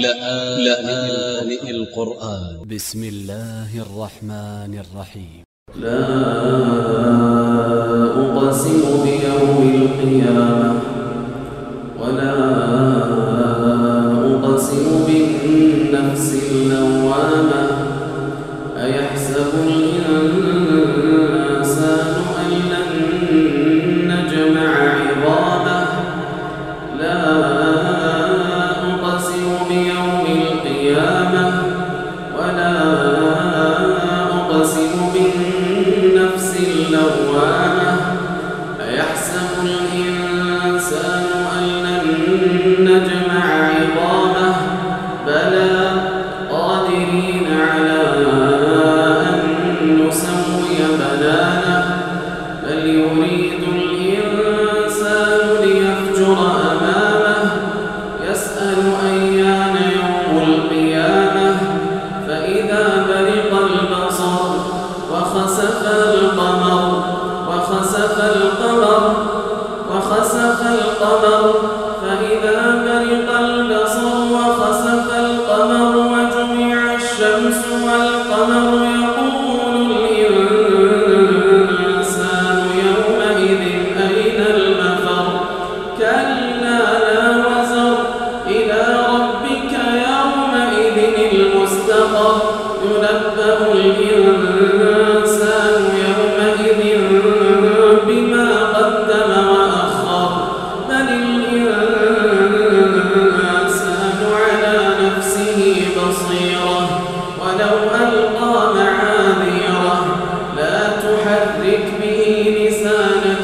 لآن القرآن. ب س م الله الرحمن الرحيم. لا أقسم بيوم القيامة ولا أقسم بالنفس اللوامة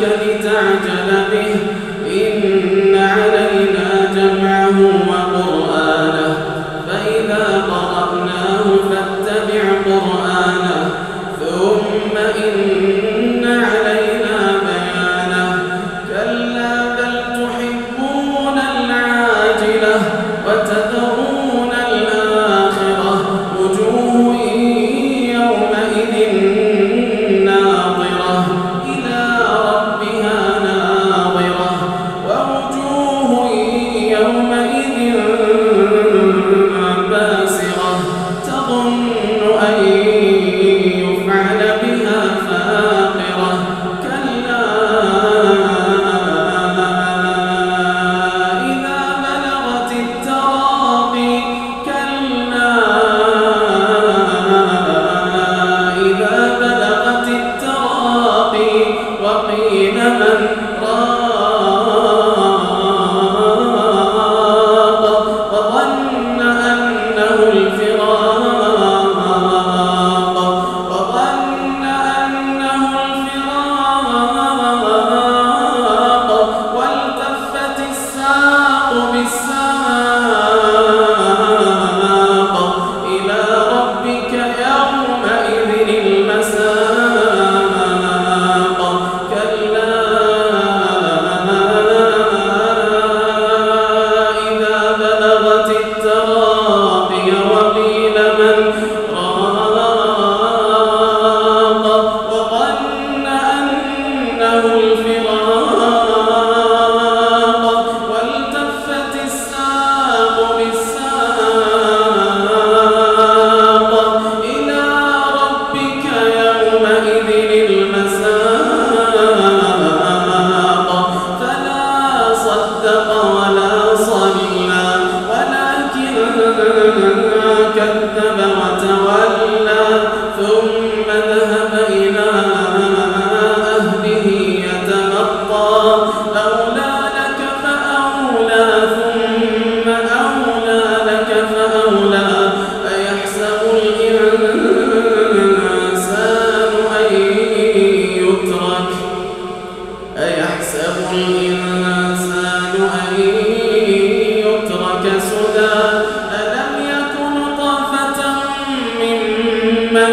لتعجل به. يومئذ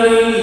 Oh.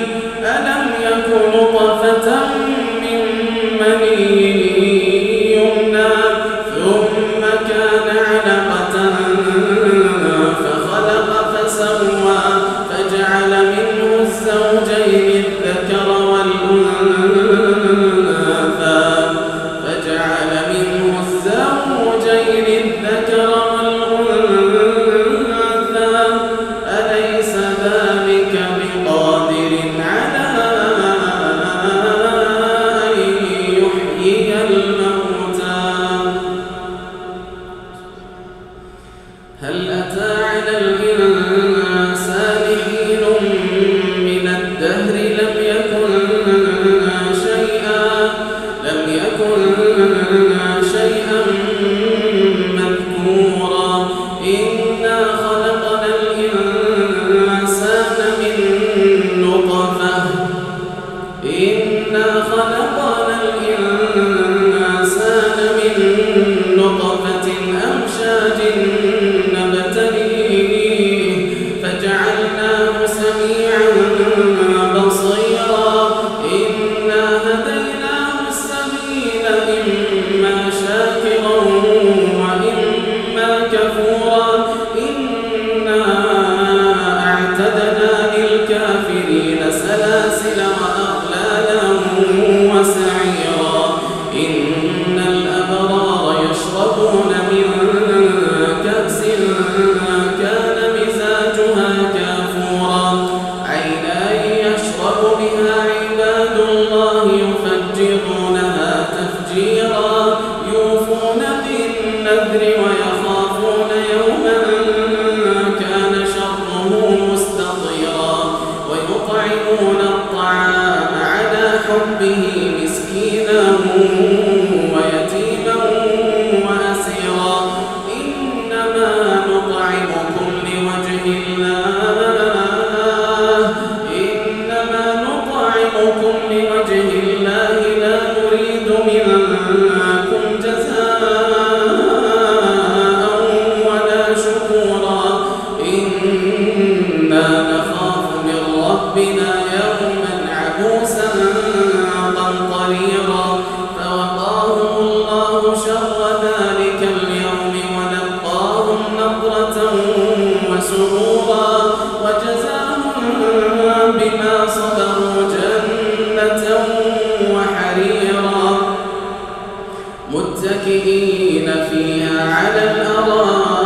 متكئين فيها على الأرائك.